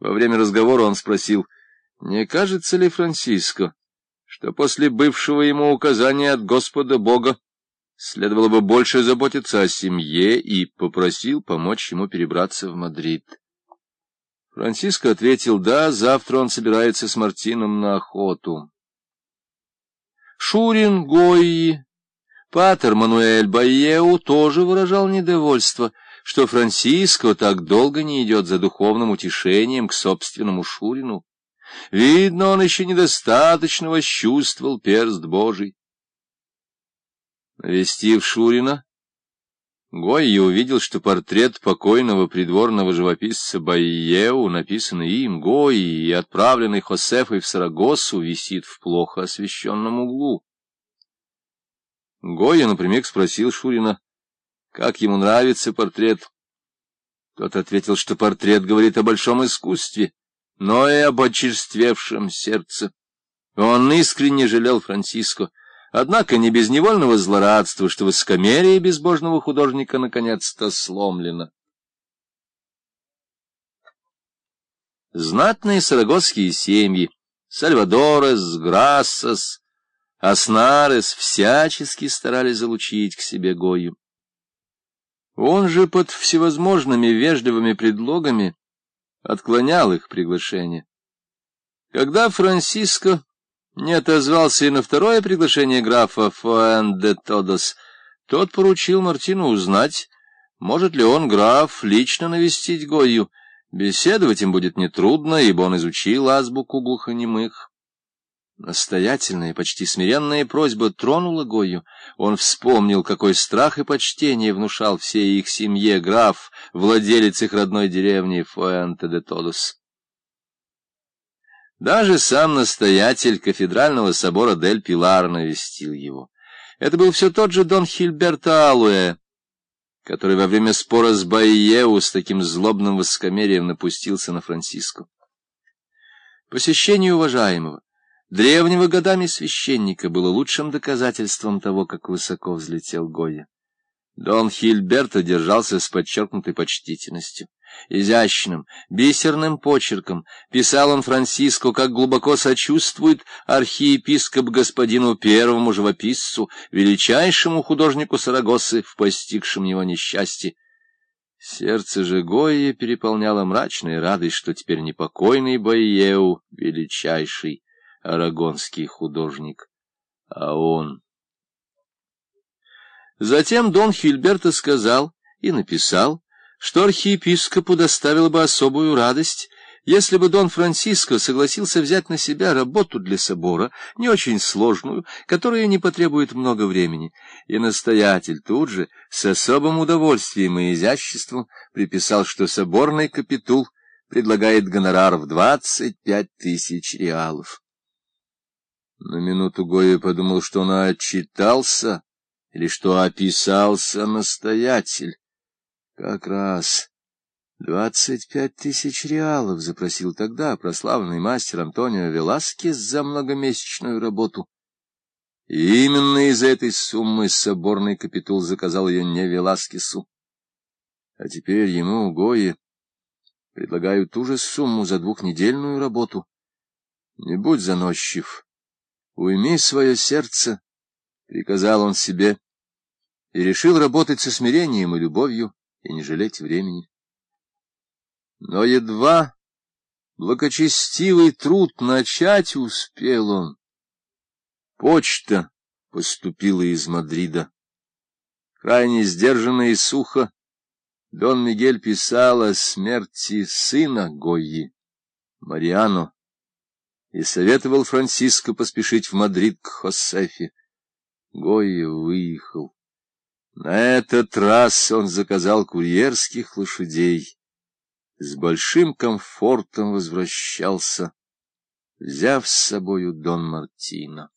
Во время разговора он спросил, не кажется ли Франциско, что после бывшего ему указания от Господа Бога следовало бы больше заботиться о семье и попросил помочь ему перебраться в Мадрид. Франциско ответил, да, завтра он собирается с Мартином на охоту. Шурин, Гойи, Патер Мануэль Байеу тоже выражал недовольство, что Франциско так долго не идет за духовным утешением к собственному Шурину. Видно, он еще недостаточно восчувствовал перст Божий. Навестив Шурина, Гойя увидел, что портрет покойного придворного живописца Байеу, написанный им, Гойи, и отправленный Хосефой в Сарагосу, висит в плохо освещенном углу. Гойя напрямик спросил Шурина, как ему нравится портрет. Тот ответил, что портрет говорит о большом искусстве, но и об очерствевшем сердце. Он искренне жалел Франциско, однако не без невольного злорадства, что высокомерие безбожного художника наконец-то сломлено. Знатные сарагосские семьи, Сальвадорес, Грассас, Аснарес всячески старались залучить к себе Гою. Он же под всевозможными вежливыми предлогами отклонял их приглашение. Когда Франциско не отозвался и на второе приглашение графа Фуэн де Тодос, тот поручил Мартину узнать, может ли он, граф, лично навестить Гою. Беседовать им будет нетрудно, ибо он изучил азбуку глухонемых. Настоятельная, почти смиренная просьба тронула Гою. Он вспомнил, какой страх и почтение внушал всей их семье граф, владелец их родной деревни Фуэнте-де-Тодос. Даже сам настоятель кафедрального собора Дель Пилар навестил его. Это был все тот же Дон Хильберто Алуэ, который во время спора с Байеу с таким злобным воскомерием напустился на Франциско. Посещение уважаемого, древнего годами священника было лучшим доказательством того, как высоко взлетел Гойя. Дон Хильберто держался с подчеркнутой почтительностью. Изящным, бисерным почерком писал он Франциско, как глубоко сочувствует архиепископ господину первому живописцу, величайшему художнику Сарагосы, в постигшем его несчастье. Сердце же Гойя переполняло мрачная радость, что теперь непокойный Байеу, величайший арагонский художник, а он... Затем Дон Хильберто сказал и написал, что архиепископу доставило бы особую радость, если бы Дон Франциско согласился взять на себя работу для собора, не очень сложную, которая не потребует много времени. И настоятель тут же, с особым удовольствием и изяществом, приписал, что соборный капитул предлагает гонорар в двадцать пять тысяч реалов. На минуту Гоя подумал, что он отчитался, или что описался настоятель. Как раз двадцать пять тысяч реалов запросил тогда прославленный мастер Антонио Веласкес за многомесячную работу. И именно из этой суммы соборный капитул заказал ее не Веласкесу. А теперь ему, Гое, предлагают ту же сумму за двухнедельную работу. Не будь заносчив. Уйми свое сердце, — приказал он себе, и решил работать со смирением и любовью, и не жалеть времени. Но едва благочестивый труд начать успел он. Почта поступила из Мадрида. Крайне сдержанно и сухо Дон Мигель писал о смерти сына Гойи, Мариано, и советовал Франциско поспешить в Мадрид к Хосефе. Гойя выехал. На этот раз он заказал курьерских лошадей. С большим комфортом возвращался, взяв с собою Дон Мартино.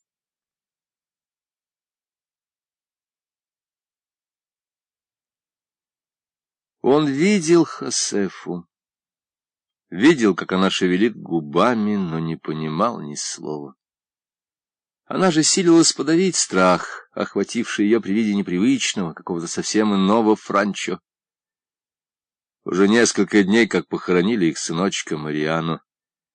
Он видел Хосефу. Видел, как она шевелит губами, но не понимал ни слова. Она же силилась подавить страх, охвативший ее при виде непривычного, какого-то совсем иного Франчо. Уже несколько дней, как похоронили их сыночка Мариану.